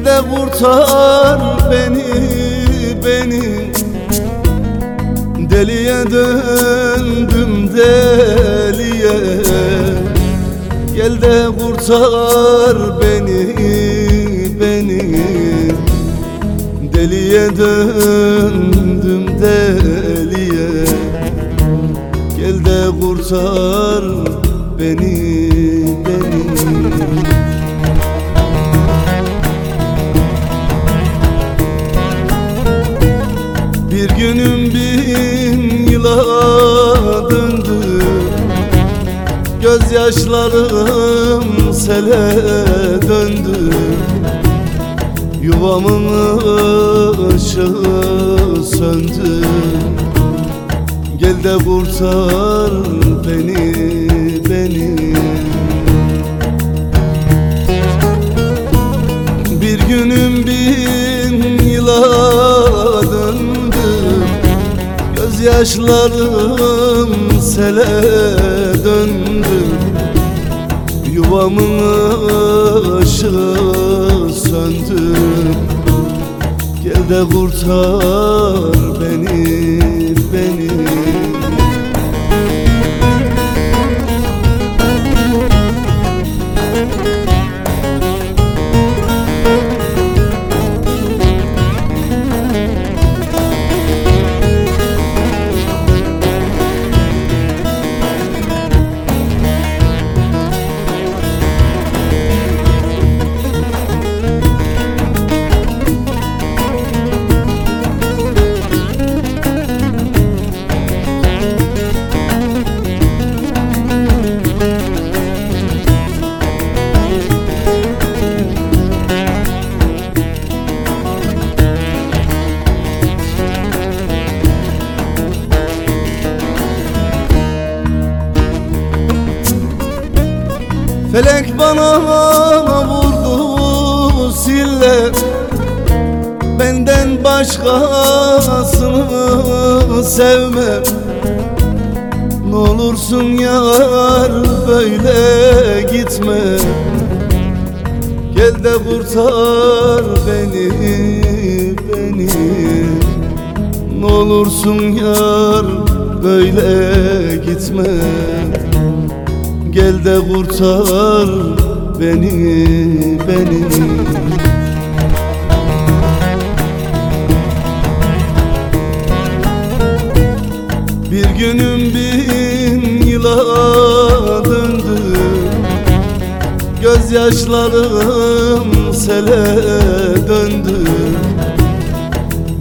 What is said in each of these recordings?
kurtar beni beni. Deliye döndüm deliye. Gel de kurtar beni beni. Deliye döndüm deliye. Gel de kurtar beni beni Gözyaşlarım sele döndü. Yuvamın ışığı söndü. Gel de kurtar beni, beni. Bir günüm bin yıla döndü. Gözyaşlarım sele döndü Yuvamın ışığı söndü. Gel de kurtar beni, beni Felek bana vurdu sille. Benden başkasını sevmem Ne olursun yar böyle gitme. Gel de kurtar beni, beni. Ne olursun yar böyle gitme Gel de kurtar beni, beni. Bir günüm bin yıla döndü. Gözyaşlarım sele döndü.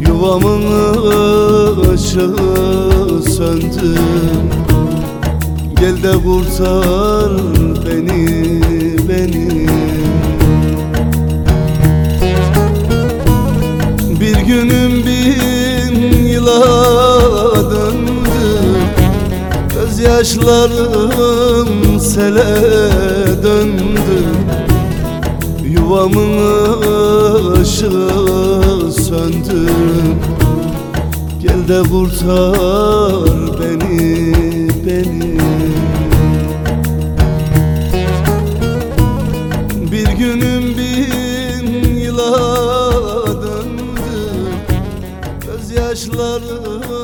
Yuvamın ışığı söndü Gel de kurtar beni, beni. Bir günüm bin yıla döndü. Gözyaşlarım sele döndü. Yuvamın ışığı söndü. Gel de kurtar sele